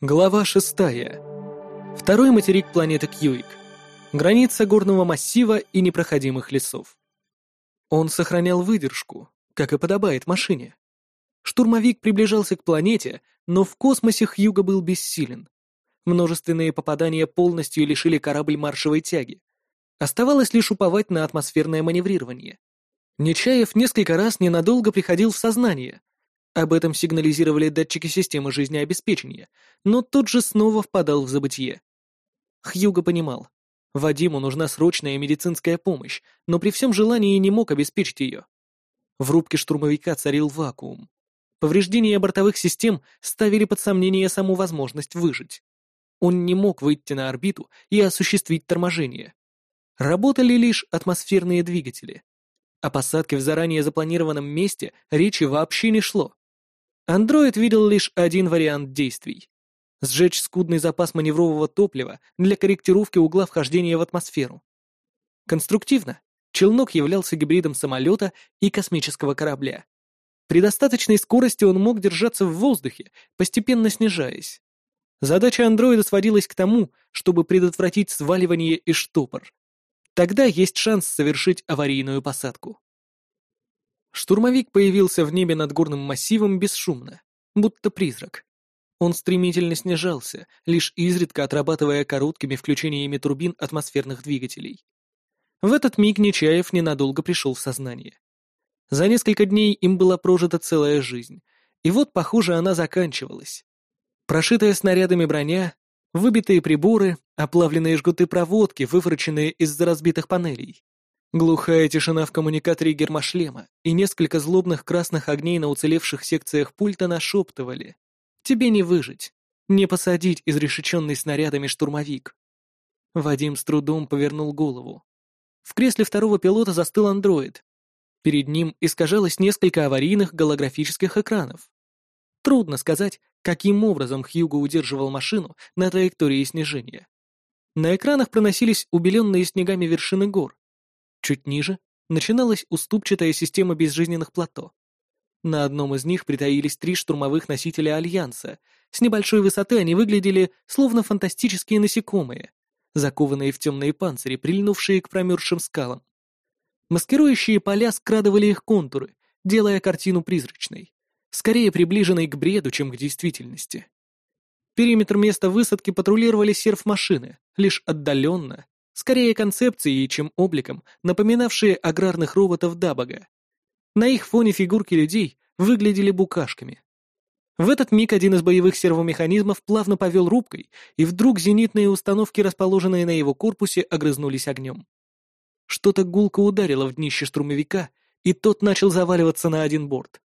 Глава шестая. Второй материк планеты Кьюик. Граница горного массива и непроходимых лесов. Он сохранял выдержку, как и подобает машине. Штурмовик приближался к планете, но в космосе Хьюга был бессилен. Множественные попадания полностью лишили корабль маршевой тяги. Оставалось лишь уповать на атмосферное маневрирование. Нечаев несколько раз ненадолго приходил в сознание, об этом сигнализировали датчики системы жизнеобеспечения, но тут же снова впадал в забытье. Хьюго понимал. Вадиму нужна срочная медицинская помощь, но при всем желании не мог обеспечить ее. В рубке штурмовика царил вакуум. Повреждения бортовых систем ставили под сомнение саму возможность выжить. Он не мог выйти на орбиту и осуществить торможение. Работали лишь атмосферные двигатели. О посадке в заранее запланированном месте речи вообще не шло. Андроид видел лишь один вариант действий — сжечь скудный запас маневрового топлива для корректировки угла вхождения в атмосферу. Конструктивно, челнок являлся гибридом самолета и космического корабля. При достаточной скорости он мог держаться в воздухе, постепенно снижаясь. Задача андроида сводилась к тому, чтобы предотвратить сваливание и штопор. Тогда есть шанс совершить аварийную посадку. Штурмовик появился в небе над горным массивом бесшумно, будто призрак. Он стремительно снижался, лишь изредка отрабатывая короткими включениями турбин атмосферных двигателей. В этот миг Нечаев ненадолго пришел в сознание. За несколько дней им была прожита целая жизнь, и вот, похоже, она заканчивалась. Прошитая снарядами броня, выбитые приборы, оплавленные жгуты проводки, вывороченные из-за разбитых панелей. Глухая тишина в коммуникаторе гермошлема и несколько злобных красных огней на уцелевших секциях пульта нашептывали. «Тебе не выжить, не посадить изрешеченный снарядами штурмовик». Вадим с трудом повернул голову. В кресле второго пилота застыл андроид. Перед ним искажалось несколько аварийных голографических экранов. Трудно сказать, каким образом Хьюго удерживал машину на траектории снижения. На экранах проносились убеленные снегами вершины гор, Чуть ниже начиналась уступчатая система безжизненных плато. На одном из них притаились три штурмовых носителя Альянса. С небольшой высоты они выглядели словно фантастические насекомые, закованные в темные панцири, прильнувшие к промерзшим скалам. Маскирующие поля скрадывали их контуры, делая картину призрачной, скорее приближенной к бреду, чем к действительности. Периметр места высадки патрулировали серф-машины, лишь отдаленно, скорее концепцией, чем обликом, напоминавшие аграрных роботов Дабага. На их фоне фигурки людей выглядели букашками. В этот миг один из боевых сервомеханизмов плавно повел рубкой, и вдруг зенитные установки, расположенные на его корпусе, огрызнулись огнем. Что-то гулко ударило в днище штурмовика, и тот начал заваливаться на один борт.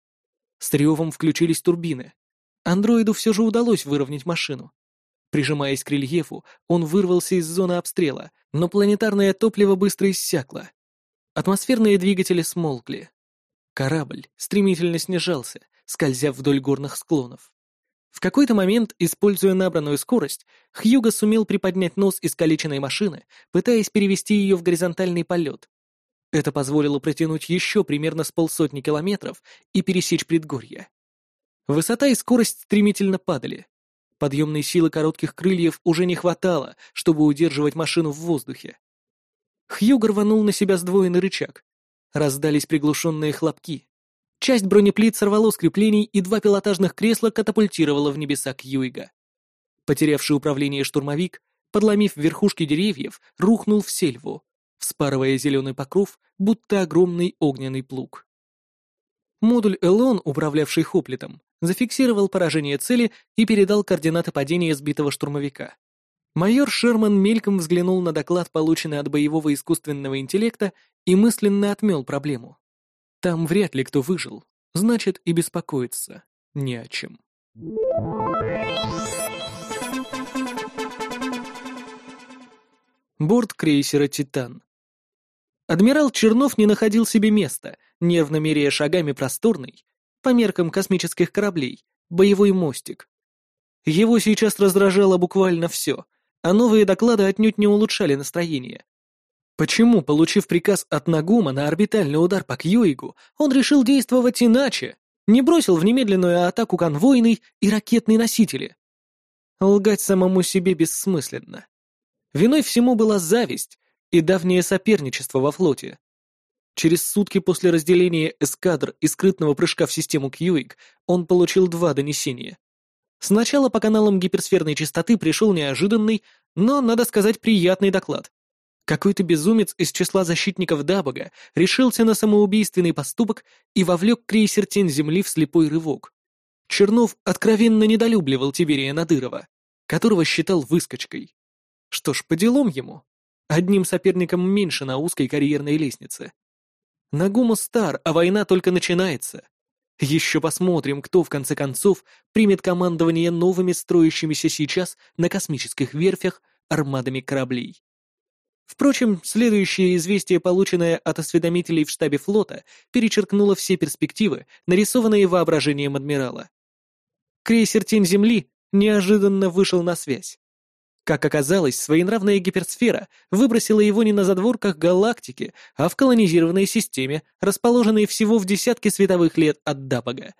С ревом включились турбины. Андроиду все же удалось выровнять машину. Прижимаясь к рельефу, он вырвался из зоны обстрела, но планетарное топливо быстро иссякло. Атмосферные двигатели смолкли. Корабль стремительно снижался, скользя вдоль горных склонов. В какой-то момент, используя набранную скорость, Хьюго сумел приподнять нос искалеченной машины, пытаясь перевести ее в горизонтальный полет. Это позволило протянуть еще примерно с полсотни километров и пересечь предгорье. Высота и скорость стремительно падали. Подъемной силы коротких крыльев уже не хватало, чтобы удерживать машину в воздухе. Хьюго рванул на себя сдвоенный рычаг. Раздались приглушенные хлопки. Часть бронеплит сорвало с креплений, и два пилотажных кресла катапультировало в небеса Кьюига. Потерявший управление штурмовик, подломив верхушки деревьев, рухнул в сельву, вспарывая зеленый покров, будто огромный огненный плуг. Модуль Элон, управлявший Хоплитом, зафиксировал поражение цели и передал координаты падения сбитого штурмовика. Майор Шерман мельком взглянул на доклад, полученный от боевого искусственного интеллекта, и мысленно отмел проблему. Там вряд ли кто выжил, значит и беспокоиться не о чем. Борт крейсера «Титан». Адмирал Чернов не находил себе места, нервно меряя шагами просторный, по меркам космических кораблей, боевой мостик. Его сейчас раздражало буквально все, а новые доклады отнюдь не улучшали настроение. Почему, получив приказ от Нагума на орбитальный удар по Кьюигу, он решил действовать иначе, не бросил в немедленную атаку конвойный и ракетные носители? Лгать самому себе бессмысленно. Виной всему была зависть и давнее соперничество во флоте. Через сутки после разделения эскадр и скрытного прыжка в систему Кьюик он получил два донесения. Сначала по каналам гиперсферной частоты пришел неожиданный, но, надо сказать, приятный доклад. Какой-то безумец из числа защитников Дабага решился на самоубийственный поступок и вовлек крейсер Тень Земли в слепой рывок. Чернов откровенно недолюбливал Тиберия Надырова, которого считал выскочкой. Что ж, по делам ему. Одним соперником меньше на узкой карьерной лестнице. Нагума стар, а война только начинается. Еще посмотрим, кто в конце концов примет командование новыми строящимися сейчас на космических верфях армадами кораблей. Впрочем, следующее известие, полученное от осведомителей в штабе флота, перечеркнуло все перспективы, нарисованные воображением адмирала. Крейсер «Тень Земли» неожиданно вышел на связь. Как оказалось, своенравная гиперсфера выбросила его не на задворках галактики, а в колонизированной системе, расположенной всего в десятке световых лет от Дапага.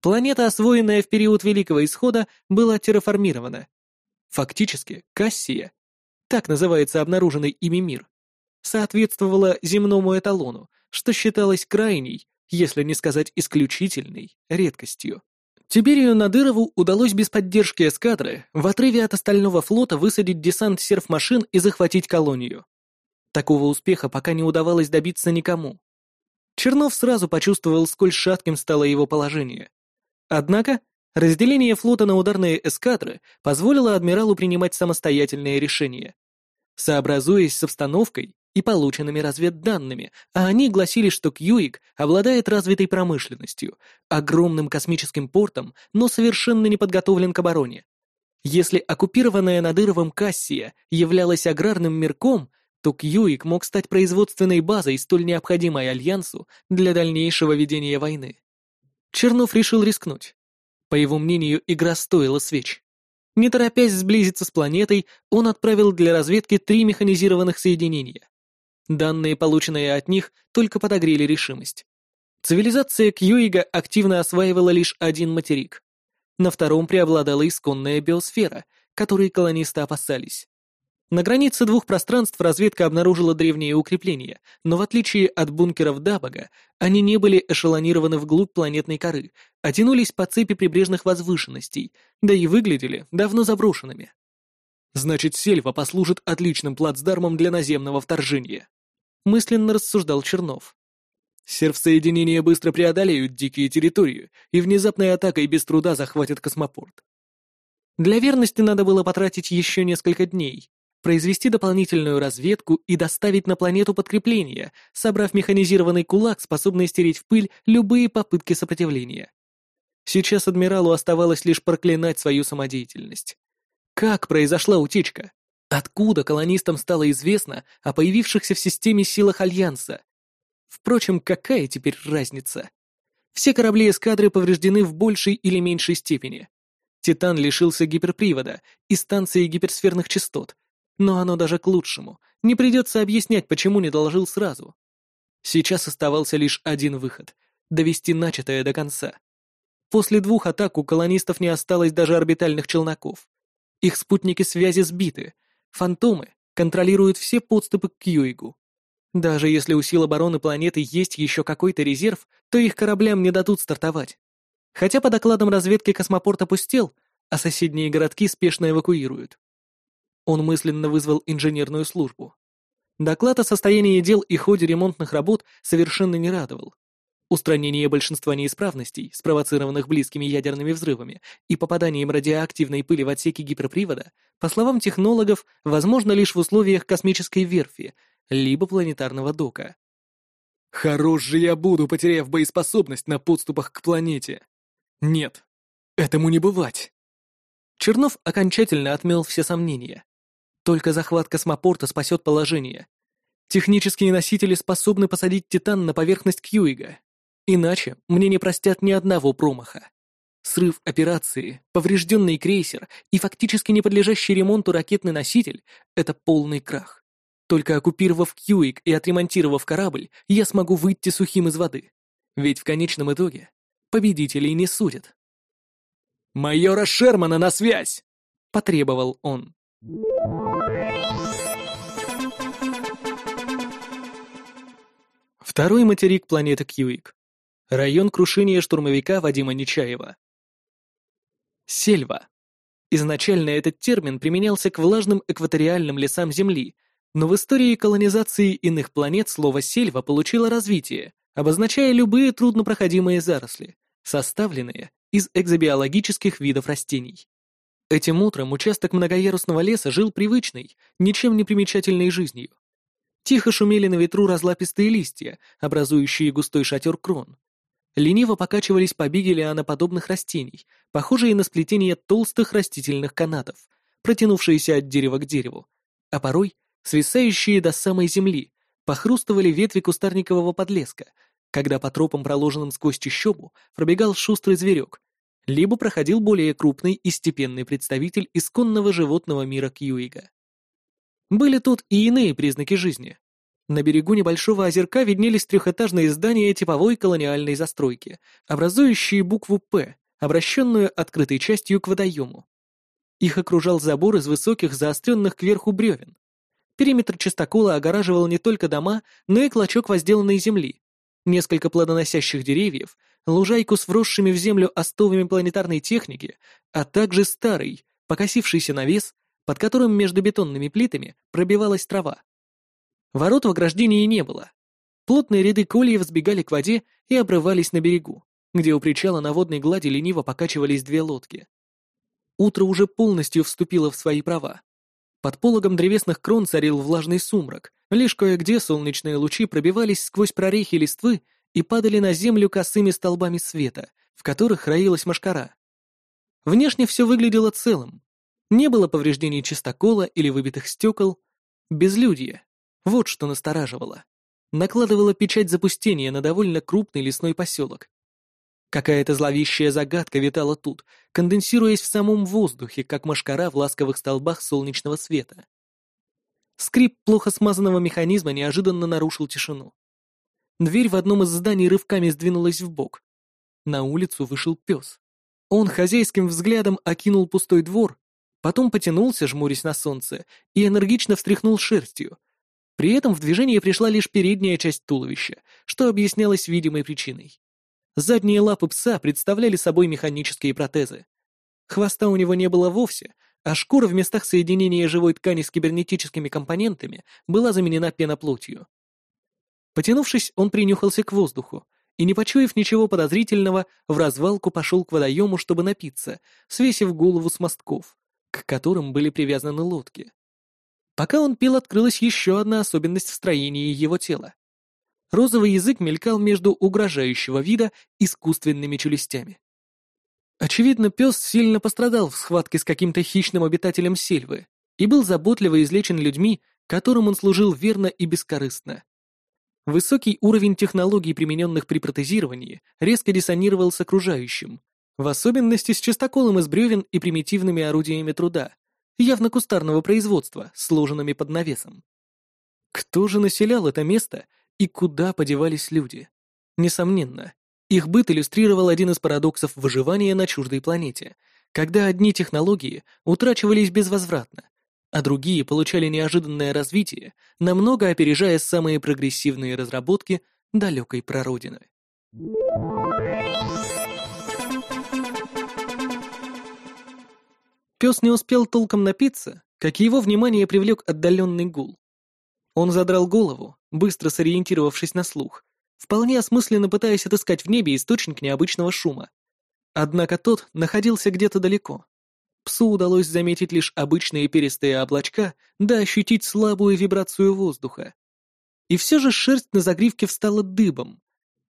Планета, освоенная в период Великого Исхода, была терраформирована. Фактически, Кассия, так называется обнаруженный ими мир, соответствовала земному эталону, что считалось крайней, если не сказать исключительной, редкостью. Тиберию Надырову удалось без поддержки эскадры в отрыве от остального флота высадить десант серф-машин и захватить колонию. Такого успеха пока не удавалось добиться никому. Чернов сразу почувствовал, сколь шатким стало его положение. Однако, разделение флота на ударные эскадры позволило адмиралу принимать самостоятельные решения. Сообразуясь с обстановкой, и полученными разведданными, а они гласили, что Кьюик обладает развитой промышленностью, огромным космическим портом, но совершенно не подготовлен к обороне. Если оккупированная Надыровым Кассия являлась аграрным мирком, то Кьюик мог стать производственной базой, столь необходимой Альянсу для дальнейшего ведения войны. Чернов решил рискнуть. По его мнению, игра стоила свеч. Не торопясь сблизиться с планетой, он отправил для разведки три механизированных соединения. Данные, полученные от них, только подогрели решимость. Цивилизация Кьюига активно осваивала лишь один материк. На втором преобладала исконная биосфера, которой колонисты опасались. На границе двух пространств разведка обнаружила древние укрепления, но в отличие от бункеров Дабага, они не были эшелонированы вглубь планетной коры, а тянулись по цепи прибрежных возвышенностей, да и выглядели давно заброшенными. Значит, сельва послужит отличным плацдармом для наземного вторжения мысленно рассуждал Чернов. Сервсоединения быстро преодолеют дикие территории и внезапной атакой без труда захватят космопорт. Для верности надо было потратить еще несколько дней, произвести дополнительную разведку и доставить на планету подкрепление, собрав механизированный кулак, способный стереть в пыль любые попытки сопротивления. Сейчас адмиралу оставалось лишь проклинать свою самодеятельность. Как произошла утечка? Откуда колонистам стало известно о появившихся в системе силах Альянса? Впрочем, какая теперь разница? Все корабли эскадры повреждены в большей или меньшей степени. Титан лишился гиперпривода и станции гиперсферных частот, но оно даже к лучшему. Не придется объяснять, почему не доложил сразу. Сейчас оставался лишь один выход — довести начатое до конца. После двух атак у колонистов не осталось даже орбитальных челноков. Их спутники связи сбиты — Фантомы контролируют все подступы к Кьюигу. Даже если у сил обороны планеты есть еще какой-то резерв, то их кораблям не дадут стартовать. Хотя по докладам разведки космопорт опустел, а соседние городки спешно эвакуируют. Он мысленно вызвал инженерную службу. Доклад о состоянии дел и ходе ремонтных работ совершенно не радовал. Устранение большинства неисправностей, спровоцированных близкими ядерными взрывами и попаданием радиоактивной пыли в отсеки гиперпривода, по словам технологов, возможно лишь в условиях космической верфи, либо планетарного дока. «Хорош же я буду, потеряв боеспособность на подступах к планете!» «Нет, этому не бывать!» Чернов окончательно отмел все сомнения. Только захват космопорта спасет положение. Технические носители способны посадить Титан на поверхность Кьюига, Иначе мне не простят ни одного промаха. Срыв операции, поврежденный крейсер и фактически не подлежащий ремонту ракетный носитель — это полный крах. Только оккупировав Кьюик и отремонтировав корабль, я смогу выйти сухим из воды. Ведь в конечном итоге победителей не судят. «Майора Шермана на связь!» — потребовал он. Второй материк планеты Кьюик. Район крушения штурмовика Вадима Нечаева. Сельва. Изначально этот термин применялся к влажным экваториальным лесам Земли, но в истории колонизации иных планет слово «сельва» получило развитие, обозначая любые труднопроходимые заросли, составленные из экзобиологических видов растений. Этим утром участок многоярусного леса жил привычной, ничем не примечательной жизнью. Тихо шумели на ветру разлапистые листья, образующие густой шатер крон, Лениво покачивались побеги лианоподобных растений, похожие на сплетение толстых растительных канатов, протянувшиеся от дерева к дереву, а порой свисающие до самой земли, похрустывали ветви кустарникового подлеска, когда по тропам, проложенным сквозь чащобу, пробегал шустрый зверек, либо проходил более крупный и степенный представитель исконного животного мира Кьюига. Были тут и иные признаки жизни, на берегу небольшого озерка виднелись трехэтажные здания типовой колониальной застройки, образующие букву «П», обращенную открытой частью к водоему. Их окружал забор из высоких, заостренных кверху бревен. Периметр частокола огораживал не только дома, но и клочок возделанной земли, несколько плодоносящих деревьев, лужайку с вросшими в землю остовами планетарной техники, а также старый, покосившийся навес, под которым между бетонными плитами пробивалась трава. Ворот в ограждении не было. Плотные ряды кольев сбегали к воде и обрывались на берегу, где у причала на водной глади лениво покачивались две лодки. Утро уже полностью вступило в свои права. Под пологом древесных крон царил влажный сумрак, лишь кое-где солнечные лучи пробивались сквозь прорехи листвы и падали на землю косыми столбами света, в которых роилась машкара. Внешне все выглядело целым. Не было повреждений чистокола или выбитых стекол. Безлюдье. Вот что настораживало. Накладывало печать запустения на довольно крупный лесной поселок. Какая-то зловещая загадка витала тут, конденсируясь в самом воздухе, как машкара в ласковых столбах солнечного света. Скрип плохо смазанного механизма неожиданно нарушил тишину. Дверь в одном из зданий рывками сдвинулась в бок. На улицу вышел пес. Он хозяйским взглядом окинул пустой двор, потом потянулся, жмурясь на солнце, и энергично встряхнул шерстью, при этом в движение пришла лишь передняя часть туловища, что объяснялось видимой причиной. Задние лапы пса представляли собой механические протезы. Хвоста у него не было вовсе, а шкура в местах соединения живой ткани с кибернетическими компонентами была заменена пеноплотью. Потянувшись, он принюхался к воздуху и, не почуяв ничего подозрительного, в развалку пошел к водоему, чтобы напиться, свесив голову с мостков, к которым были привязаны лодки. Пока он пил, открылась еще одна особенность в строении его тела. Розовый язык мелькал между угрожающего вида искусственными челюстями. Очевидно, пес сильно пострадал в схватке с каким-то хищным обитателем сельвы и был заботливо излечен людьми, которым он служил верно и бескорыстно. Высокий уровень технологий, примененных при протезировании, резко диссонировал с окружающим, в особенности с частоколом из бревен и примитивными орудиями труда, явно кустарного производства, сложенными под навесом. Кто же населял это место и куда подевались люди? Несомненно, их быт иллюстрировал один из парадоксов выживания на чуждой планете, когда одни технологии утрачивались безвозвратно, а другие получали неожиданное развитие, намного опережая самые прогрессивные разработки далекой прародины. Пес не успел толком напиться, как его внимание привлек отдаленный гул. Он задрал голову, быстро сориентировавшись на слух, вполне осмысленно пытаясь отыскать в небе источник необычного шума. Однако тот находился где-то далеко. Псу удалось заметить лишь обычные перистые облачка, да ощутить слабую вибрацию воздуха. И все же шерсть на загривке встала дыбом.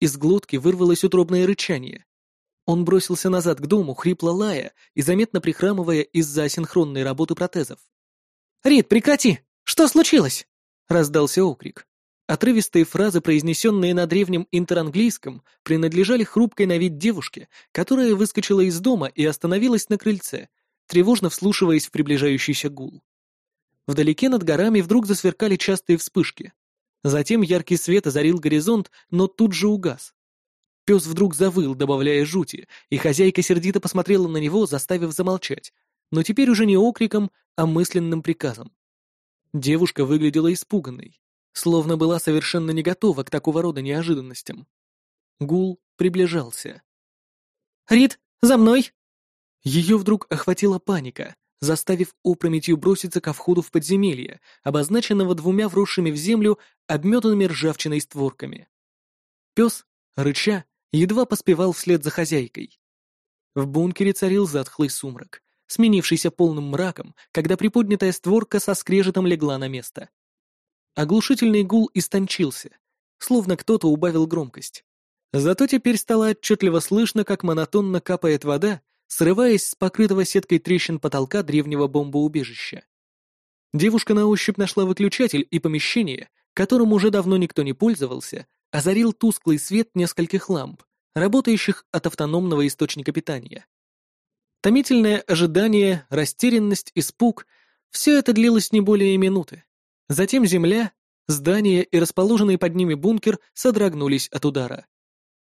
Из глотки вырвалось утробное рычание. Он бросился назад к дому, хрипло лая и заметно прихрамывая из-за асинхронной работы протезов. «Рит, прекрати! Что случилось?» — раздался окрик. Отрывистые фразы, произнесенные на древнем интеранглийском, принадлежали хрупкой на вид девушке, которая выскочила из дома и остановилась на крыльце, тревожно вслушиваясь в приближающийся гул. Вдалеке над горами вдруг засверкали частые вспышки. Затем яркий свет озарил горизонт, но тут же угас. Пес вдруг завыл, добавляя жути, и хозяйка сердито посмотрела на него, заставив замолчать, но теперь уже не окриком, а мысленным приказом. Девушка выглядела испуганной, словно была совершенно не готова к такого рода неожиданностям. Гул приближался. «Рит, за мной!» Ее вдруг охватила паника, заставив опрометью броситься ко входу в подземелье, обозначенного двумя вросшими в землю обметанными ржавчиной створками. Пес, рыча, едва поспевал вслед за хозяйкой. В бункере царил затхлый сумрак, сменившийся полным мраком, когда приподнятая створка со скрежетом легла на место. Оглушительный гул истончился, словно кто-то убавил громкость. Зато теперь стало отчетливо слышно, как монотонно капает вода, срываясь с покрытого сеткой трещин потолка древнего бомбоубежища. Девушка на ощупь нашла выключатель, и помещение, которым уже давно никто не пользовался, озарил тусклый свет нескольких ламп, работающих от автономного источника питания. Томительное ожидание, растерянность, испуг — все это длилось не более минуты. Затем земля, здание и расположенный под ними бункер содрогнулись от удара.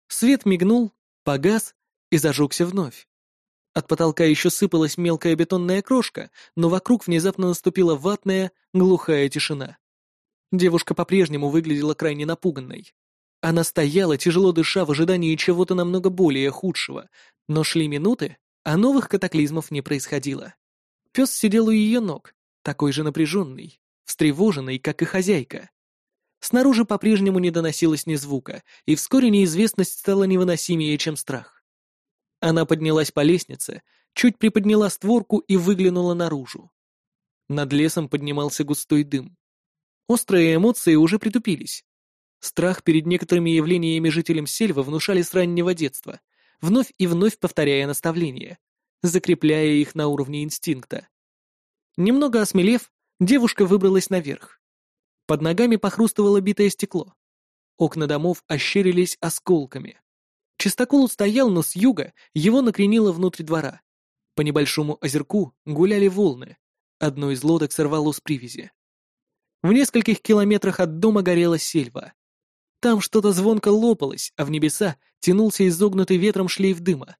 Свет мигнул, погас и зажегся вновь. От потолка еще сыпалась мелкая бетонная крошка, но вокруг внезапно наступила ватная, глухая тишина. Девушка по-прежнему выглядела крайне напуганной. Она стояла, тяжело дыша, в ожидании чего-то намного более худшего, но шли минуты, а новых катаклизмов не происходило. Пес сидел у ее ног, такой же напряженный, встревоженный, как и хозяйка. Снаружи по-прежнему не доносилось ни звука, и вскоре неизвестность стала невыносимее, чем страх. Она поднялась по лестнице, чуть приподняла створку и выглянула наружу. Над лесом поднимался густой дым. Острые эмоции уже притупились. Страх перед некоторыми явлениями жителям Сельвы внушали с раннего детства, вновь и вновь повторяя наставления, закрепляя их на уровне инстинкта. Немного осмелев, девушка выбралась наверх. Под ногами похрустывало битое стекло. Окна домов ощерились осколками. Чистокол стоял, но с юга его накренило внутрь двора. По небольшому озерку гуляли волны. Одну из лодок сорвало с привязи. В нескольких километрах от дома горела сельва. Там что-то звонко лопалось, а в небеса тянулся изогнутый ветром шлейф дыма.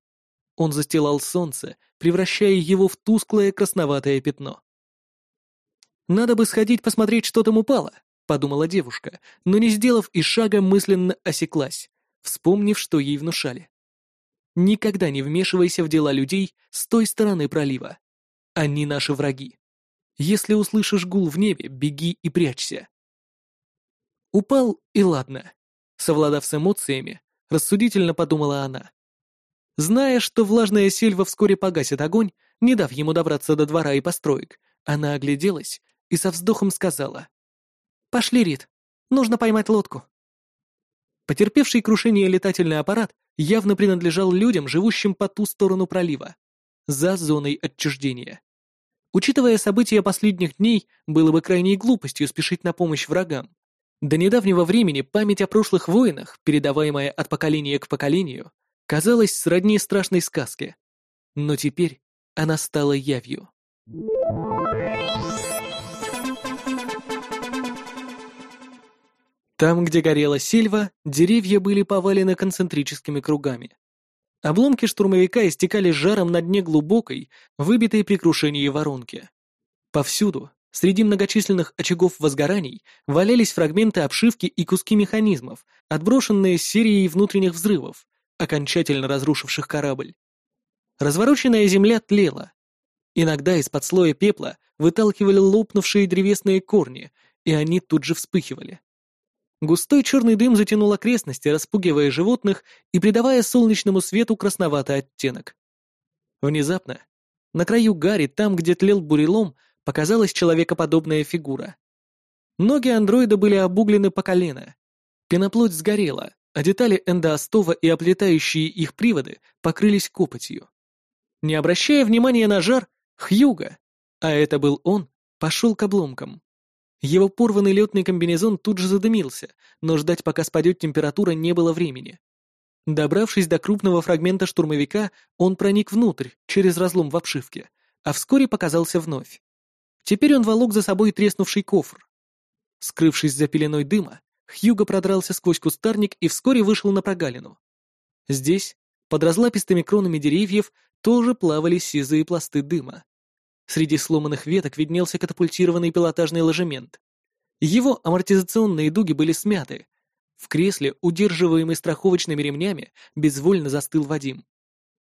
Он застилал солнце, превращая его в тусклое красноватое пятно. «Надо бы сходить посмотреть, что там упало», — подумала девушка, но не сделав и шага, мысленно осеклась, вспомнив, что ей внушали. «Никогда не вмешивайся в дела людей с той стороны пролива. Они наши враги. Если услышишь гул в небе, беги и прячься». Упал, и ладно. Совладав с эмоциями, рассудительно подумала она. Зная, что влажная сельва вскоре погасит огонь, не дав ему добраться до двора и построек, она огляделась и со вздохом сказала. «Пошли, Рит, нужно поймать лодку». Потерпевший крушение летательный аппарат явно принадлежал людям, живущим по ту сторону пролива, за зоной отчуждения. Учитывая события последних дней, было бы крайней глупостью спешить на помощь врагам. До недавнего времени память о прошлых войнах, передаваемая от поколения к поколению, казалась сродни страшной сказке. Но теперь она стала явью. Там, где горела сельва, деревья были повалены концентрическими кругами. Обломки штурмовика истекали жаром на дне глубокой, выбитой при крушении воронки. Повсюду, среди многочисленных очагов возгораний, валялись фрагменты обшивки и куски механизмов, отброшенные серией внутренних взрывов, окончательно разрушивших корабль. Развороченная земля тлела. Иногда из-под слоя пепла выталкивали лопнувшие древесные корни, и они тут же вспыхивали. Густой черный дым затянул окрестности, распугивая животных и придавая солнечному свету красноватый оттенок. Внезапно, на краю гари, там, где тлел бурелом, показалась человекоподобная фигура. Ноги андроида были обуглены по колено. Пеноплоть сгорела, а детали эндоостова и оплетающие их приводы покрылись копотью. Не обращая внимания на жар, Хьюга, а это был он, пошел к обломкам. Его порванный летный комбинезон тут же задымился, но ждать, пока спадет температура, не было времени. Добравшись до крупного фрагмента штурмовика, он проник внутрь, через разлом в обшивке, а вскоре показался вновь. Теперь он волок за собой треснувший кофр. Скрывшись за пеленой дыма, Хьюго продрался сквозь кустарник и вскоре вышел на прогалину. Здесь, под разлапистыми кронами деревьев, тоже плавали сизые пласты дыма. Среди сломанных веток виднелся катапультированный пилотажный ложемент. Его амортизационные дуги были смяты. В кресле, удерживаемый страховочными ремнями, безвольно застыл Вадим.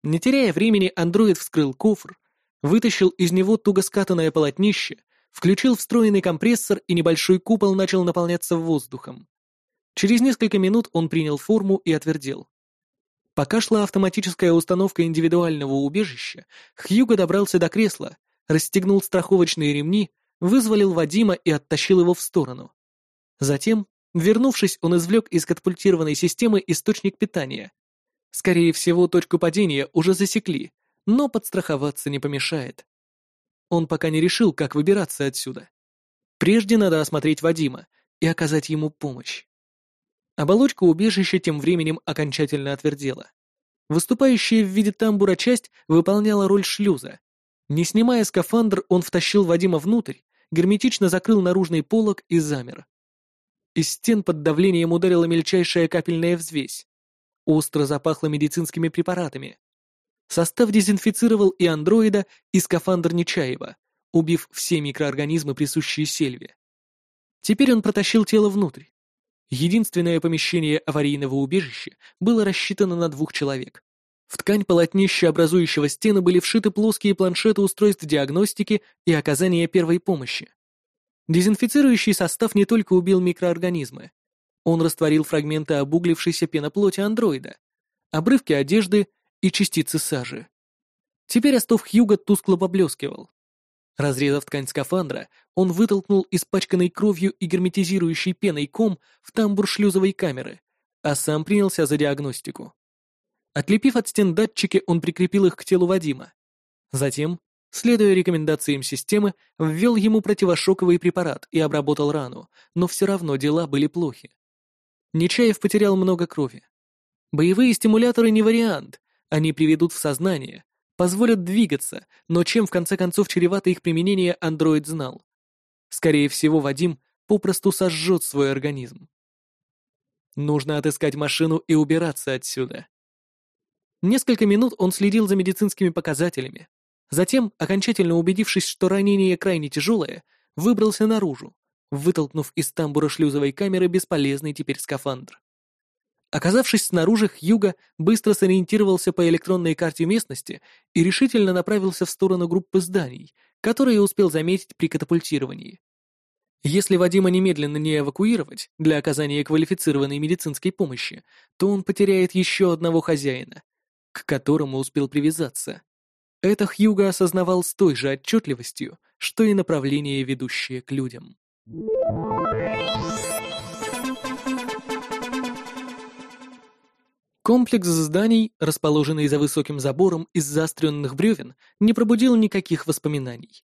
Не теряя времени, андроид вскрыл кофр, вытащил из него туго скатанное полотнище, включил встроенный компрессор и небольшой купол начал наполняться воздухом. Через несколько минут он принял форму и отвердел. Пока шла автоматическая установка индивидуального убежища, Хьюго добрался до кресла, расстегнул страховочные ремни, вызволил Вадима и оттащил его в сторону. Затем, вернувшись, он извлек из катапультированной системы источник питания. Скорее всего, точку падения уже засекли, но подстраховаться не помешает. Он пока не решил, как выбираться отсюда. Прежде надо осмотреть Вадима и оказать ему помощь. Оболочка убежища тем временем окончательно отвердела. Выступающая в виде тамбура часть выполняла роль шлюза. Не снимая скафандр, он втащил Вадима внутрь, герметично закрыл наружный полог и замер. Из стен под давлением ударила мельчайшая капельная взвесь. Остро запахло медицинскими препаратами. Состав дезинфицировал и андроида, и скафандр Нечаева, убив все микроорганизмы, присущие сельве. Теперь он протащил тело внутрь. Единственное помещение аварийного убежища было рассчитано на двух человек. В ткань полотнища, образующего стены, были вшиты плоские планшеты устройств диагностики и оказания первой помощи. Дезинфицирующий состав не только убил микроорганизмы. Он растворил фрагменты обуглившейся пеноплоти андроида, обрывки одежды и частицы сажи. Теперь остов Хьюга тускло поблескивал. Разрезав ткань скафандра, он вытолкнул испачканный кровью и герметизирующей пеной ком в тамбур шлюзовой камеры, а сам принялся за диагностику. Отлепив от стен датчики, он прикрепил их к телу Вадима. Затем, следуя рекомендациям системы, ввел ему противошоковый препарат и обработал рану, но все равно дела были плохи. Нечаев потерял много крови. Боевые стимуляторы не вариант, они приведут в сознание, позволят двигаться, но чем в конце концов чревато их применение, андроид знал. Скорее всего, Вадим попросту сожжет свой организм. Нужно отыскать машину и убираться отсюда. Несколько минут он следил за медицинскими показателями. Затем, окончательно убедившись, что ранение крайне тяжелое, выбрался наружу, вытолкнув из тамбура шлюзовой камеры бесполезный теперь скафандр. Оказавшись снаружи, Хьюга быстро сориентировался по электронной карте местности и решительно направился в сторону группы зданий, которые успел заметить при катапультировании. Если Вадима немедленно не эвакуировать для оказания квалифицированной медицинской помощи, то он потеряет еще одного хозяина, к которому успел привязаться. Это Хьюга осознавал с той же отчетливостью, что и направление, ведущее к людям. Комплекс зданий, расположенный за высоким забором из заостренных бревен, не пробудил никаких воспоминаний.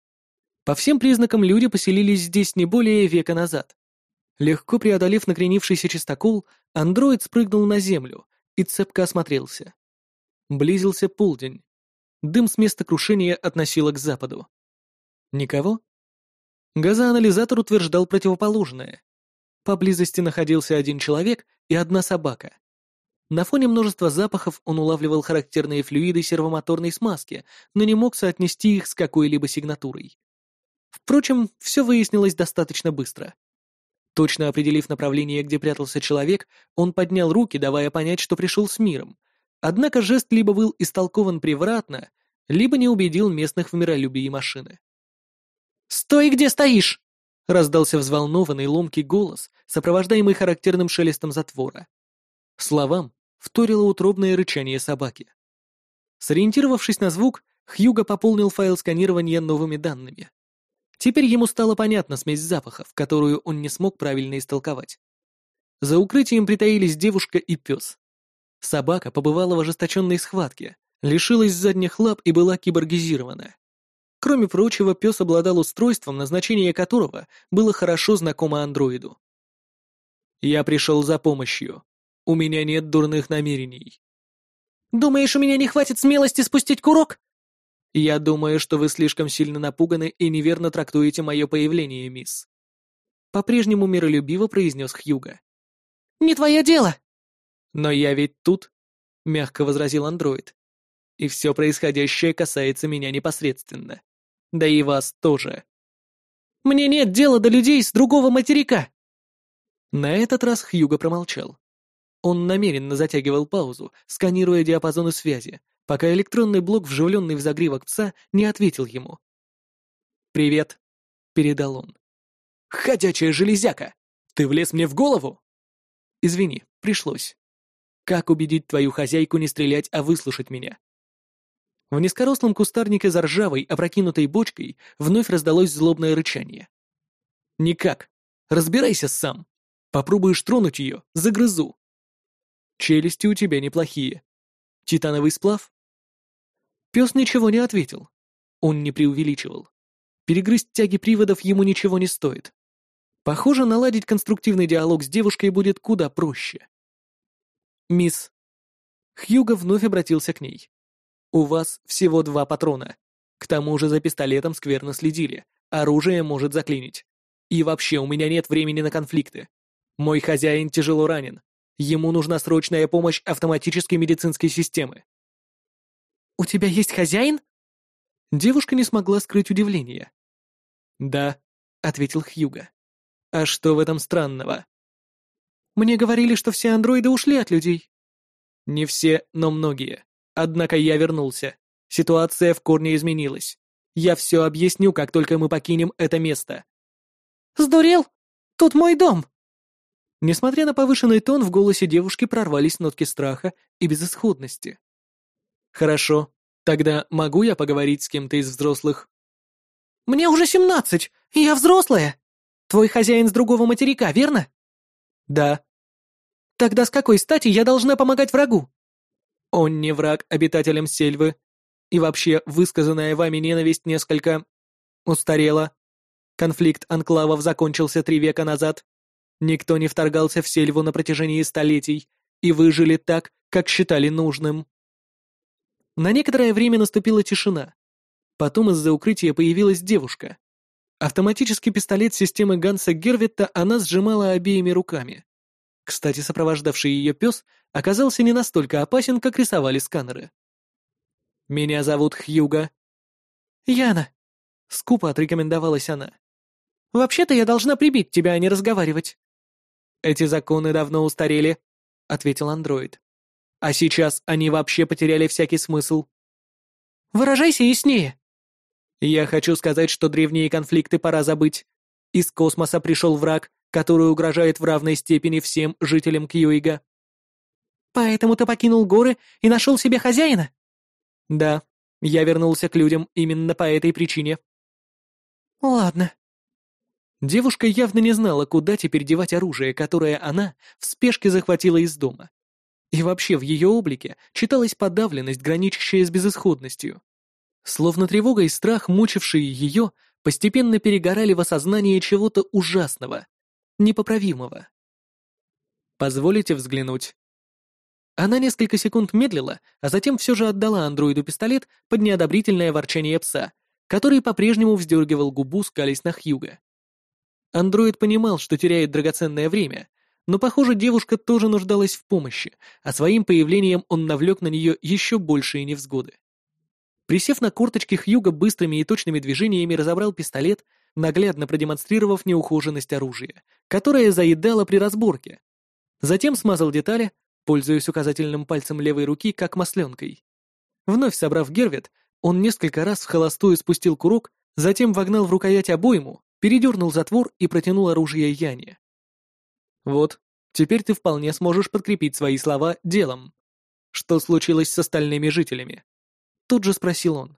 По всем признакам люди поселились здесь не более века назад. Легко преодолев накренившийся чистокол, андроид спрыгнул на землю и цепко осмотрелся. Близился полдень. Дым с места крушения относило к западу. Никого? Газоанализатор утверждал противоположное. Поблизости находился один человек и одна собака. На фоне множества запахов он улавливал характерные флюиды сервомоторной смазки, но не мог соотнести их с какой-либо сигнатурой. Впрочем, все выяснилось достаточно быстро. Точно определив направление, где прятался человек, он поднял руки, давая понять, что пришел с миром. Однако жест либо был истолкован превратно, либо не убедил местных в миролюбии машины. «Стой, где стоишь!» — раздался взволнованный ломкий голос, сопровождаемый характерным шелестом затвора. Словам вторило утробное рычание собаки. Сориентировавшись на звук, Хьюго пополнил файл сканирования новыми данными. Теперь ему стала понятна смесь запахов, которую он не смог правильно истолковать. За укрытием притаились девушка и пес. Собака побывала в ожесточенной схватке, лишилась задних лап и была киборгизирована. Кроме прочего, пес обладал устройством, назначение которого было хорошо знакомо андроиду. «Я пришел за помощью», у меня нет дурных намерений. Думаешь, у меня не хватит смелости спустить курок? Я думаю, что вы слишком сильно напуганы и неверно трактуете мое появление, мисс. По-прежнему миролюбиво произнес Хьюга. Не твое дело. Но я ведь тут, мягко возразил андроид. И все происходящее касается меня непосредственно. Да и вас тоже. Мне нет дела до людей с другого материка. На этот раз Хьюго промолчал. Он намеренно затягивал паузу, сканируя диапазоны связи, пока электронный блок, вживленный в загривок пса, не ответил ему. «Привет», — передал он. «Ходячая железяка! Ты влез мне в голову?» «Извини, пришлось. Как убедить твою хозяйку не стрелять, а выслушать меня?» В низкорослом кустарнике за ржавой, опрокинутой бочкой вновь раздалось злобное рычание. «Никак. Разбирайся сам. Попробуешь тронуть ее, загрызу». «Челюсти у тебя неплохие. Титановый сплав?» Пес ничего не ответил. Он не преувеличивал. Перегрызть тяги приводов ему ничего не стоит. Похоже, наладить конструктивный диалог с девушкой будет куда проще. «Мисс...» Хьюго вновь обратился к ней. «У вас всего два патрона. К тому же за пистолетом скверно следили. Оружие может заклинить. И вообще, у меня нет времени на конфликты. Мой хозяин тяжело ранен. Ему нужна срочная помощь автоматической медицинской системы». «У тебя есть хозяин?» Девушка не смогла скрыть удивление. «Да», — ответил Хьюго. А что в этом странного? Мне говорили, что все андроиды ушли от людей. Не все, но многие. Однако я вернулся. Ситуация в корне изменилась. Я все объясню, как только мы покинем это место. Сдурел? Тут мой дом. Несмотря на повышенный тон, в голосе девушки прорвались нотки страха и безысходности. Хорошо, тогда могу я поговорить с кем-то из взрослых? Мне уже семнадцать, я взрослая. Твой хозяин с другого материка, верно? Да. Тогда с какой стати я должна помогать врагу? Он не враг обитателям сельвы. И вообще, высказанная вами ненависть несколько... устарела. Конфликт анклавов закончился три века назад. Никто не вторгался в сельву на протяжении столетий, и выжили так, как считали нужным. На некоторое время наступила тишина. Потом из-за укрытия появилась девушка. Автоматический пистолет системы Ганса Гервитта она сжимала обеими руками. Кстати, сопровождавший ее пес оказался не настолько опасен, как рисовали сканеры. «Меня зовут Хьюга». «Яна», — скупо отрекомендовалась она. «Вообще-то я должна прибить тебя, а не разговаривать». «Эти законы давно устарели», — ответил андроид. «А сейчас они вообще потеряли всякий смысл». «Выражайся яснее», я хочу сказать, что древние конфликты пора забыть. Из космоса пришел враг, который угрожает в равной степени всем жителям Кьюига. Поэтому ты покинул горы и нашел себе хозяина? Да, я вернулся к людям именно по этой причине. Ладно. Девушка явно не знала, куда теперь девать оружие, которое она в спешке захватила из дома. И вообще в ее облике читалась подавленность, граничащая с безысходностью. Словно тревога и страх, мучившие ее, постепенно перегорали в осознании чего-то ужасного, непоправимого. «Позволите взглянуть?» Она несколько секунд медлила, а затем все же отдала андроиду пистолет под неодобрительное ворчание пса, который по-прежнему вздергивал губу, скались на Хьюга. Андроид понимал, что теряет драгоценное время, но, похоже, девушка тоже нуждалась в помощи, а своим появлением он навлек на нее еще большие невзгоды. Присев на корточки, Хьюго быстрыми и точными движениями разобрал пистолет, наглядно продемонстрировав неухоженность оружия, которое заедало при разборке. Затем смазал детали, пользуясь указательным пальцем левой руки как масленкой. Вновь собрав гервет, он несколько раз в холостую спустил курок, затем вогнал в рукоять обойму, передернул затвор и протянул оружие Яне. «Вот, теперь ты вполне сможешь подкрепить свои слова делом. Что случилось с остальными жителями?» Тут же спросил он.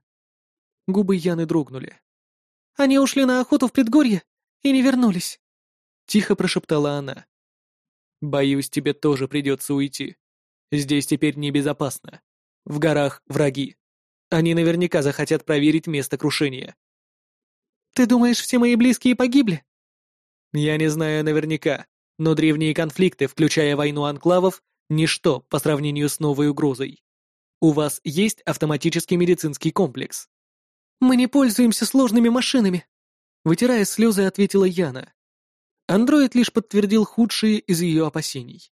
Губы Яны дрогнули. «Они ушли на охоту в предгорье и не вернулись», — тихо прошептала она. «Боюсь, тебе тоже придется уйти. Здесь теперь небезопасно. В горах враги. Они наверняка захотят проверить место крушения». «Ты думаешь, все мои близкие погибли?» «Я не знаю наверняка, но древние конфликты, включая войну анклавов, ничто по сравнению с новой угрозой. У вас есть автоматический медицинский комплекс?» «Мы не пользуемся сложными машинами», — вытирая слезы, ответила Яна. Андроид лишь подтвердил худшие из ее опасений.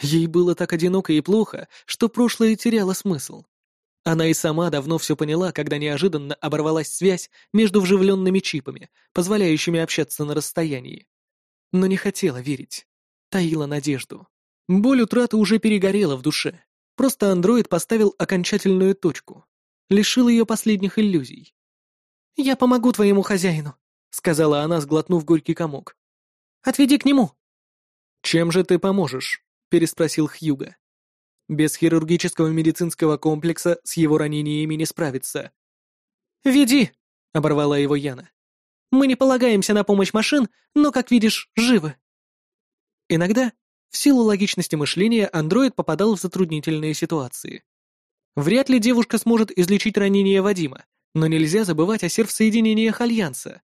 Ей было так одиноко и плохо, что прошлое теряло смысл. Она и сама давно все поняла, когда неожиданно оборвалась связь между вживленными чипами, позволяющими общаться на расстоянии. Но не хотела верить. Таила надежду. Боль утраты уже перегорела в душе. Просто андроид поставил окончательную точку. Лишил ее последних иллюзий. «Я помогу твоему хозяину», — сказала она, сглотнув горький комок. «Отведи к нему». «Чем же ты поможешь?» — переспросил Хьюга. Без хирургического медицинского комплекса с его ранениями не справиться. «Веди!» — оборвала его Яна. «Мы не полагаемся на помощь машин, но, как видишь, живы». Иногда, в силу логичности мышления, андроид попадал в затруднительные ситуации. Вряд ли девушка сможет излечить ранение Вадима, но нельзя забывать о сервсоединениях Альянса.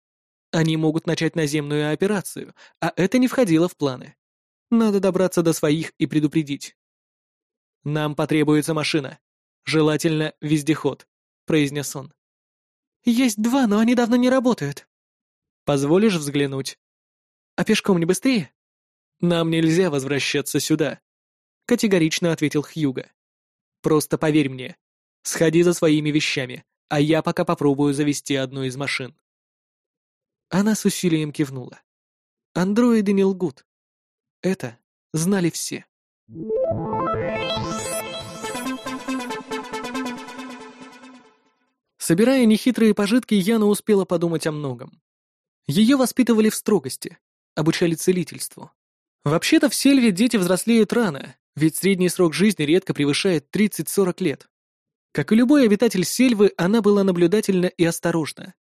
Они могут начать наземную операцию, а это не входило в планы. Надо добраться до своих и предупредить. «Нам потребуется машина. Желательно вездеход», — произнес он. «Есть два, но они давно не работают». «Позволишь взглянуть?» «А пешком не быстрее?» «Нам нельзя возвращаться сюда», — категорично ответил Хьюга. «Просто поверь мне. Сходи за своими вещами, а я пока попробую завести одну из машин». Она с усилием кивнула. Андроиды не лгут. Это знали все. Собирая нехитрые пожитки, Яна успела подумать о многом. Ее воспитывали в строгости, обучали целительству. Вообще-то в сельве дети взрослеют рано, ведь средний срок жизни редко превышает 30-40 лет. Как и любой обитатель сельвы, она была наблюдательна и осторожна.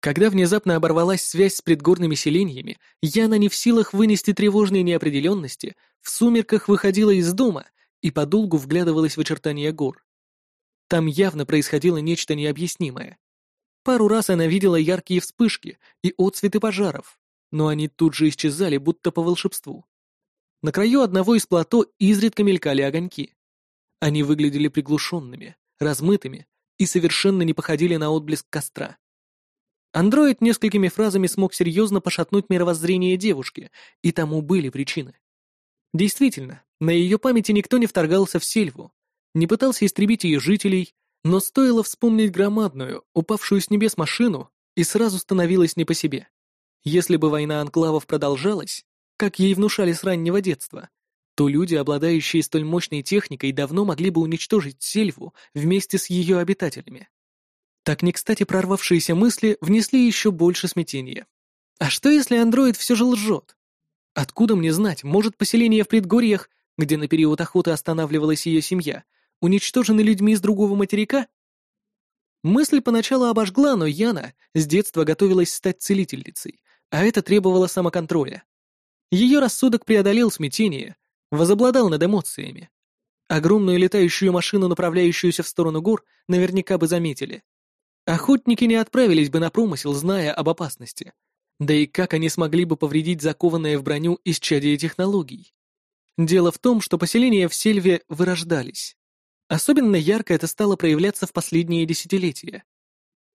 Когда внезапно оборвалась связь с предгорными селениями, Яна не в силах вынести тревожной неопределенности, в сумерках выходила из дома и подолгу вглядывалась в очертания гор. Там явно происходило нечто необъяснимое. Пару раз она видела яркие вспышки и отцветы пожаров, но они тут же исчезали, будто по волшебству. На краю одного из плато изредка мелькали огоньки. Они выглядели приглушенными, размытыми и совершенно не походили на отблеск костра. Андроид несколькими фразами смог серьезно пошатнуть мировоззрение девушки, и тому были причины. Действительно, на ее памяти никто не вторгался в сельву, не пытался истребить ее жителей, но стоило вспомнить громадную, упавшую с небес машину, и сразу становилось не по себе. Если бы война анклавов продолжалась, как ей внушали с раннего детства, то люди, обладающие столь мощной техникой, давно могли бы уничтожить сельву вместе с ее обитателями. Так не кстати прорвавшиеся мысли внесли еще больше смятения. А что если андроид все же лжет? Откуда мне знать, может поселение в предгорьях, где на период охоты останавливалась ее семья, уничтожены людьми с другого материка? Мысль поначалу обожгла, но Яна с детства готовилась стать целительницей, а это требовало самоконтроля. Ее рассудок преодолел смятение, возобладал над эмоциями. Огромную летающую машину, направляющуюся в сторону гор, наверняка бы заметили. Охотники не отправились бы на промысел, зная об опасности. Да и как они смогли бы повредить закованное в броню исчадие технологий? Дело в том, что поселения в Сельве вырождались. Особенно ярко это стало проявляться в последние десятилетия.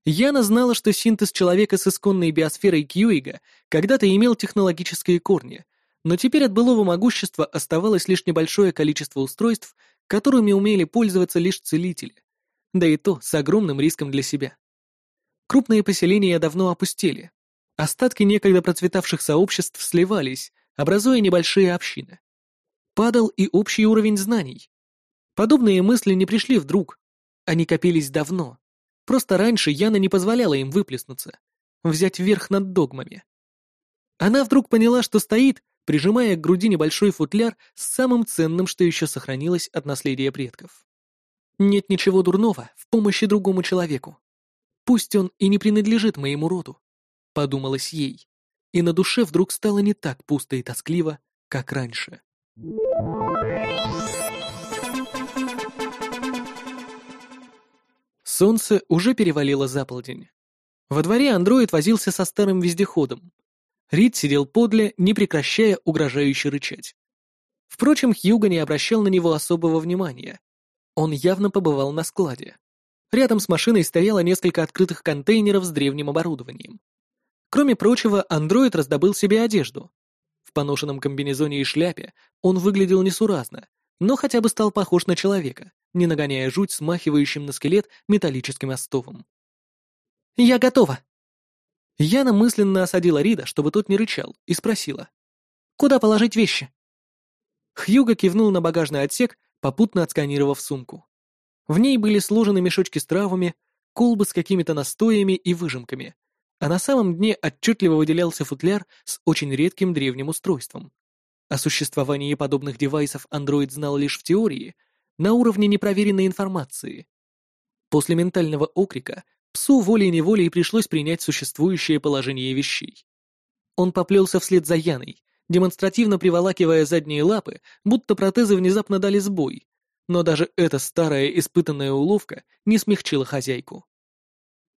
Яна знала, что синтез человека с исконной биосферой Кьюига когда-то имел технологические корни, но теперь от былого могущества оставалось лишь небольшое количество устройств, которыми умели пользоваться лишь целители, да и то с огромным риском для себя. Крупные поселения давно опустели. Остатки некогда процветавших сообществ сливались, образуя небольшие общины. Падал и общий уровень знаний, Подобные мысли не пришли вдруг. Они копились давно. Просто раньше Яна не позволяла им выплеснуться, взять верх над догмами. Она вдруг поняла, что стоит, прижимая к груди небольшой футляр с самым ценным, что еще сохранилось от наследия предков. Нет ничего дурного в помощи другому человеку. Пусть он и не принадлежит моему роду, подумалось ей, и на душе вдруг стало не так пусто и тоскливо, как раньше. Солнце уже перевалило за полдень. Во дворе андроид возился со старым вездеходом. Рид сидел подле, не прекращая угрожающе рычать. Впрочем, Хьюго не обращал на него особого внимания. Он явно побывал на складе. Рядом с машиной стояло несколько открытых контейнеров с древним оборудованием. Кроме прочего, андроид раздобыл себе одежду. В поношенном комбинезоне и шляпе он выглядел несуразно, но хотя бы стал похож на человека, не нагоняя жуть смахивающим на скелет металлическим остовом. «Я готова!» Яна мысленно осадила Рида, чтобы тот не рычал, и спросила. «Куда положить вещи?» Хьюго кивнул на багажный отсек, попутно отсканировав сумку. В ней были сложены мешочки с травами, колбы с какими-то настоями и выжимками, а на самом дне отчетливо выделялся футляр с очень редким древним устройством. О существовании подобных девайсов андроид знал лишь в теории, на уровне непроверенной информации. После ментального окрика псу волей-неволей пришлось принять существующее положение вещей. Он поплелся вслед за Яной, демонстративно приволакивая задние лапы, будто протезы внезапно дали сбой, но даже эта старая испытанная уловка не смягчила хозяйку.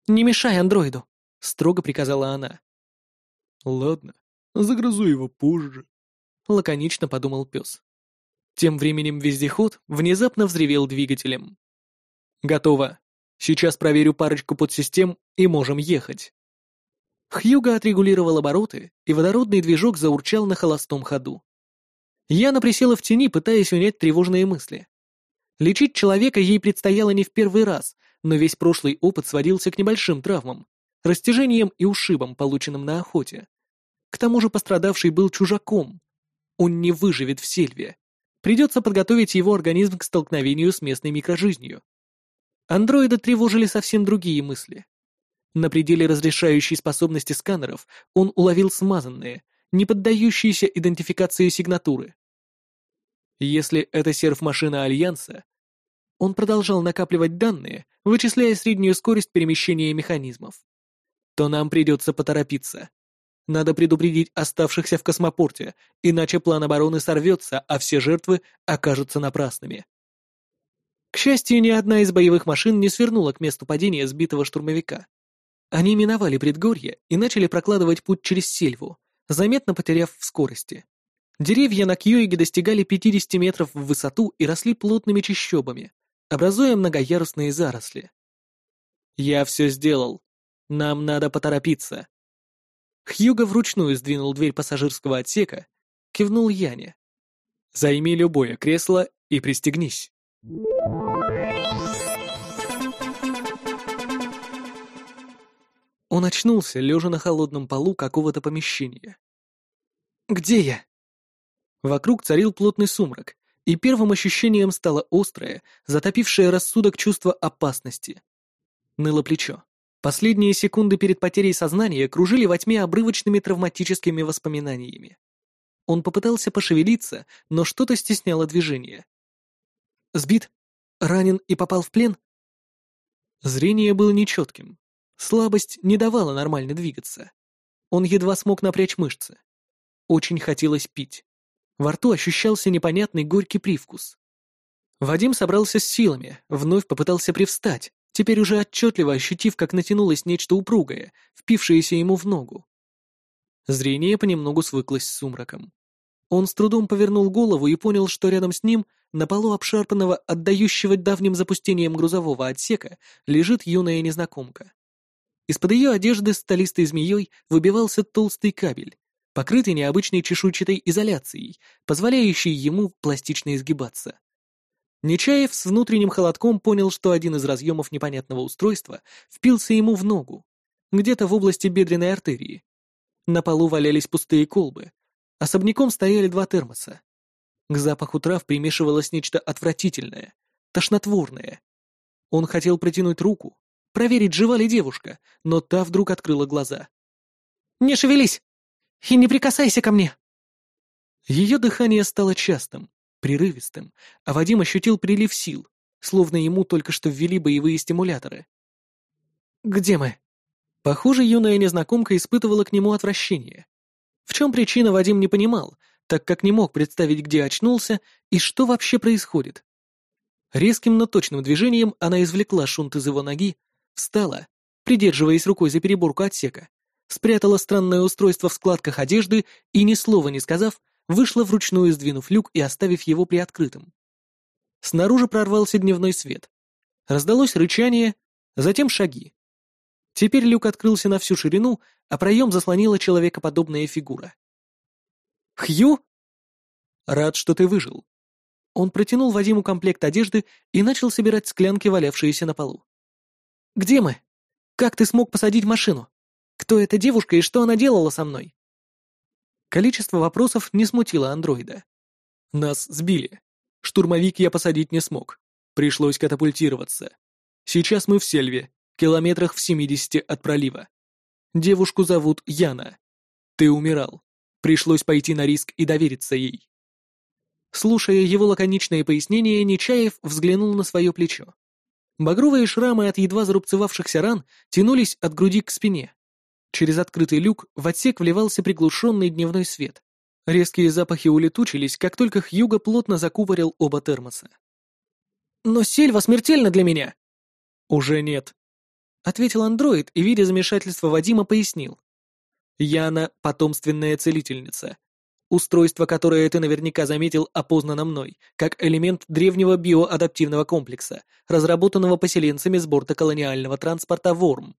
«Не мешай андроиду», — строго приказала она. «Ладно, загрызу его позже», — лаконично подумал пес. Тем временем вездеход внезапно взревел двигателем. «Готово. Сейчас проверю парочку подсистем и можем ехать». Хьюга отрегулировал обороты, и водородный движок заурчал на холостом ходу. Яна присела в тени, пытаясь унять тревожные мысли. Лечить человека ей предстояло не в первый раз, но весь прошлый опыт сводился к небольшим травмам, растяжениям и ушибам, полученным на охоте. К тому же пострадавший был чужаком. Он не выживет в сельве. Придется подготовить его организм к столкновению с местной микрожизнью. Андроида тревожили совсем другие мысли. На пределе разрешающей способности сканеров он уловил смазанные, не поддающиеся идентификации сигнатуры. Если это серф-машина Альянса, он продолжал накапливать данные, вычисляя среднюю скорость перемещения механизмов, то нам придется поторопиться. Надо предупредить оставшихся в космопорте, иначе план обороны сорвется, а все жертвы окажутся напрасными. К счастью, ни одна из боевых машин не свернула к месту падения сбитого штурмовика. Они миновали предгорье и начали прокладывать путь через сельву, заметно потеряв в скорости. Деревья на Кьюиге достигали 50 метров в высоту и росли плотными чащобами, образуя многоярусные заросли. «Я все сделал. Нам надо поторопиться», Хьюго вручную сдвинул дверь пассажирского отсека, кивнул Яне. «Займи любое кресло и пристегнись». Он очнулся, лежа на холодном полу какого-то помещения. «Где я?» Вокруг царил плотный сумрак, и первым ощущением стало острое, затопившее рассудок чувство опасности. Ныло плечо. Последние секунды перед потерей сознания кружили во тьме обрывочными травматическими воспоминаниями. Он попытался пошевелиться, но что-то стесняло движение. Сбит? Ранен и попал в плен? Зрение было нечетким. Слабость не давала нормально двигаться. Он едва смог напрячь мышцы. Очень хотелось пить. Во рту ощущался непонятный горький привкус. Вадим собрался с силами, вновь попытался привстать, теперь уже отчетливо ощутив, как натянулось нечто упругое, впившееся ему в ногу. Зрение понемногу свыклось с сумраком. Он с трудом повернул голову и понял, что рядом с ним, на полу обшарпанного, отдающего давним запустением грузового отсека, лежит юная незнакомка. Из-под ее одежды столистой змеей выбивался толстый кабель, покрытый необычной чешуйчатой изоляцией, позволяющей ему пластично изгибаться. Нечаев с внутренним холодком понял, что один из разъемов непонятного устройства впился ему в ногу, где-то в области бедренной артерии. На полу валялись пустые колбы. Особняком стояли два термоса. К запаху трав примешивалось нечто отвратительное, тошнотворное. Он хотел протянуть руку, проверить, жива ли девушка, но та вдруг открыла глаза. «Не шевелись! И не прикасайся ко мне!» Ее дыхание стало частым, прерывистым, а Вадим ощутил прилив сил, словно ему только что ввели боевые стимуляторы. «Где мы?» Похоже, юная незнакомка испытывала к нему отвращение. В чем причина, Вадим не понимал, так как не мог представить, где очнулся и что вообще происходит. Резким, но точным движением она извлекла шунт из его ноги, встала, придерживаясь рукой за переборку отсека, спрятала странное устройство в складках одежды и, ни слова не сказав, вышла вручную, сдвинув люк и оставив его приоткрытым. Снаружи прорвался дневной свет. Раздалось рычание, затем шаги. Теперь люк открылся на всю ширину, а проем заслонила человекоподобная фигура. «Хью?» «Рад, что ты выжил». Он протянул Вадиму комплект одежды и начал собирать склянки, валявшиеся на полу. «Где мы? Как ты смог посадить машину? Кто эта девушка и что она делала со мной?» Количество вопросов не смутило андроида. «Нас сбили. Штурмовик я посадить не смог. Пришлось катапультироваться. Сейчас мы в Сельве, километрах в 70 от пролива. Девушку зовут Яна. Ты умирал. Пришлось пойти на риск и довериться ей. Слушая его лаконичное пояснение, Нечаев взглянул на свое плечо. Багровые шрамы от едва зарубцевавшихся ран тянулись от груди к спине. Через открытый люк в отсек вливался приглушенный дневной свет. Резкие запахи улетучились, как только Хьюго плотно закупорил оба термоса. «Но сельва смертельна для меня!» «Уже нет», — ответил андроид и, видя замешательство Вадима, пояснил. «Яна — потомственная целительница. Устройство, которое ты наверняка заметил, опознано мной, как элемент древнего биоадаптивного комплекса, разработанного поселенцами с борта колониального транспорта «Ворм».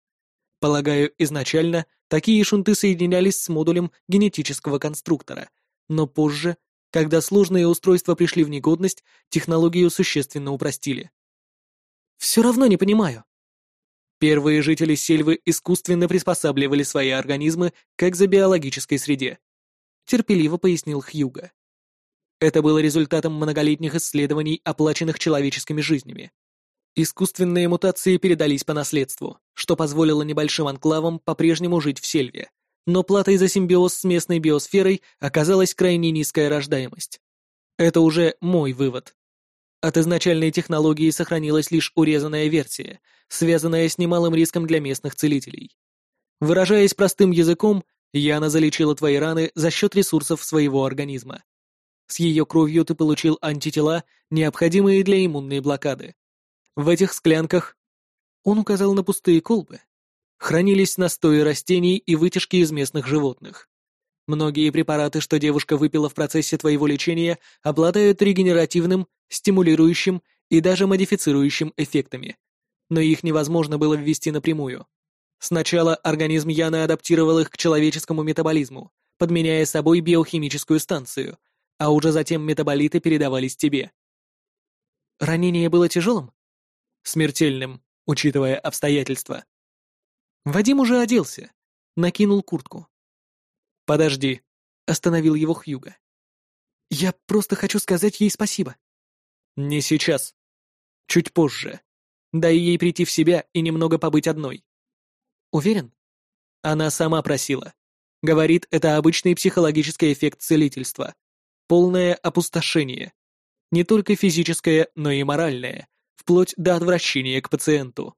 Полагаю, изначально такие шунты соединялись с модулем генетического конструктора, но позже, когда сложные устройства пришли в негодность, технологию существенно упростили. Все равно не понимаю. Первые жители сельвы искусственно приспосабливали свои организмы к экзобиологической среде терпеливо пояснил Хьюга. Это было результатом многолетних исследований, оплаченных человеческими жизнями. Искусственные мутации передались по наследству, что позволило небольшим анклавам по-прежнему жить в сельве, но платой за симбиоз с местной биосферой оказалась крайне низкая рождаемость. Это уже мой вывод. От изначальной технологии сохранилась лишь урезанная версия, связанная с немалым риском для местных целителей. Выражаясь простым языком, Яна залечила твои раны за счет ресурсов своего организма. С ее кровью ты получил антитела, необходимые для иммунной блокады. В этих склянках, он указал на пустые колбы, хранились настои растений и вытяжки из местных животных. Многие препараты, что девушка выпила в процессе твоего лечения, обладают регенеративным, стимулирующим и даже модифицирующим эффектами, но их невозможно было ввести напрямую. Сначала организм Яны адаптировал их к человеческому метаболизму, подменяя собой биохимическую станцию, а уже затем метаболиты передавались тебе. Ранение было тяжелым? Смертельным, учитывая обстоятельства. Вадим уже оделся, накинул куртку. «Подожди», — остановил его Хьюга. «Я просто хочу сказать ей спасибо». «Не сейчас. Чуть позже. Дай ей прийти в себя и немного побыть одной. Уверен? Она сама просила. Говорит, это обычный психологический эффект целительства. Полное опустошение. Не только физическое, но и моральное, вплоть до отвращения к пациенту.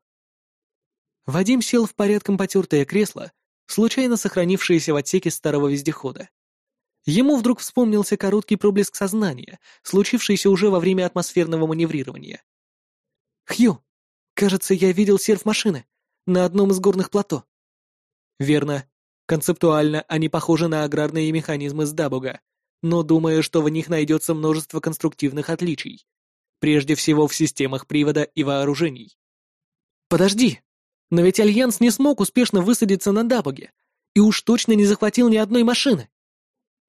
Вадим сел в порядком потертое кресло, случайно сохранившееся в отсеке старого вездехода. Ему вдруг вспомнился короткий проблеск сознания, случившийся уже во время атмосферного маневрирования. «Хью, кажется, я видел серв-машины на одном из горных плато. Верно. Концептуально они похожи на аграрные механизмы с Дабуга, но думаю, что в них найдется множество конструктивных отличий. Прежде всего в системах привода и вооружений. Подожди, но ведь Альянс не смог успешно высадиться на Дабуге и уж точно не захватил ни одной машины.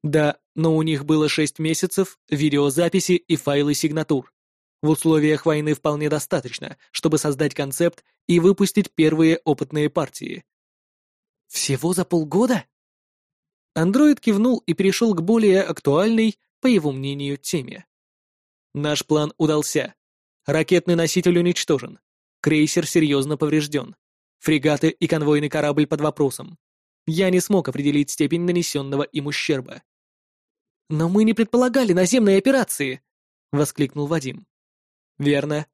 Да, но у них было шесть месяцев, видеозаписи и файлы сигнатур. В условиях войны вполне достаточно, чтобы создать концепт и выпустить первые опытные партии. Всего за полгода? Андроид кивнул и перешел к более актуальной, по его мнению, теме. Наш план удался. Ракетный носитель уничтожен. Крейсер серьезно поврежден. Фрегаты и конвойный корабль под вопросом. Я не смог определить степень нанесенного им ущерба. «Но мы не предполагали наземные операции!» — воскликнул Вадим. Верно.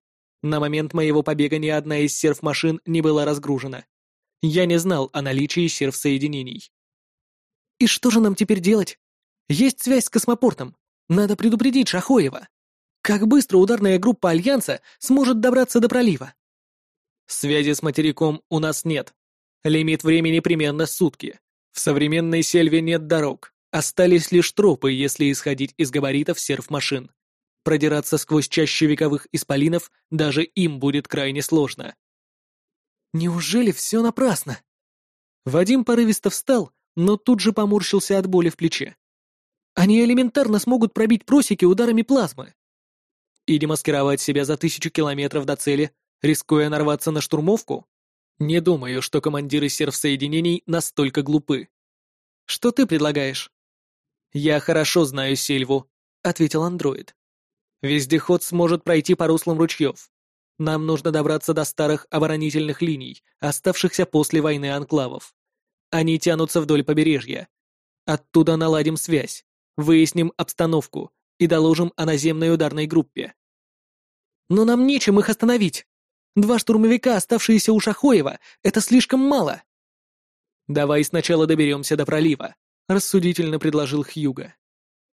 На момент моего побега ни одна из серф-машин не была разгружена. Я не знал о наличии серф-соединений. И что же нам теперь делать? Есть связь с космопортом. Надо предупредить Шахоева. Как быстро ударная группа Альянса сможет добраться до пролива? Связи с материком у нас нет. Лимит времени примерно сутки. В современной сельве нет дорог. Остались лишь тропы, если исходить из габаритов серф-машин. Продираться сквозь чаще вековых исполинов даже им будет крайне сложно. Неужели все напрасно? Вадим порывисто встал, но тут же поморщился от боли в плече. Они элементарно смогут пробить просеки ударами плазмы. И демаскировать себя за тысячу километров до цели, рискуя нарваться на штурмовку? Не думаю, что командиры сервсоединений настолько глупы. Что ты предлагаешь? Я хорошо знаю Сельву, ответил андроид. Вездеход сможет пройти по руслам ручьев. Нам нужно добраться до старых оборонительных линий, оставшихся после войны анклавов. Они тянутся вдоль побережья. Оттуда наладим связь, выясним обстановку и доложим о наземной ударной группе. Но нам нечем их остановить. Два штурмовика, оставшиеся у Шахоева, это слишком мало. Давай сначала доберемся до пролива, рассудительно предложил Хьюга.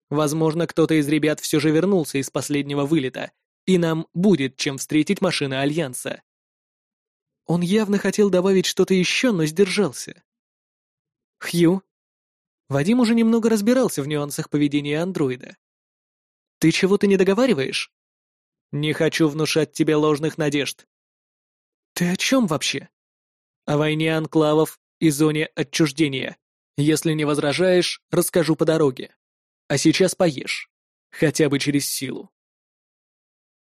Возможно, кто-то из ребят все же вернулся из последнего вылета, и нам будет чем встретить машины Альянса. Он явно хотел добавить что-то еще, но сдержался. Хью? Вадим уже немного разбирался в нюансах поведения андроида. Ты чего-то не договариваешь? Не хочу внушать тебе ложных надежд. Ты о чем вообще? О войне анклавов и зоне отчуждения. Если не возражаешь, расскажу по дороге. А сейчас поешь. Хотя бы через силу.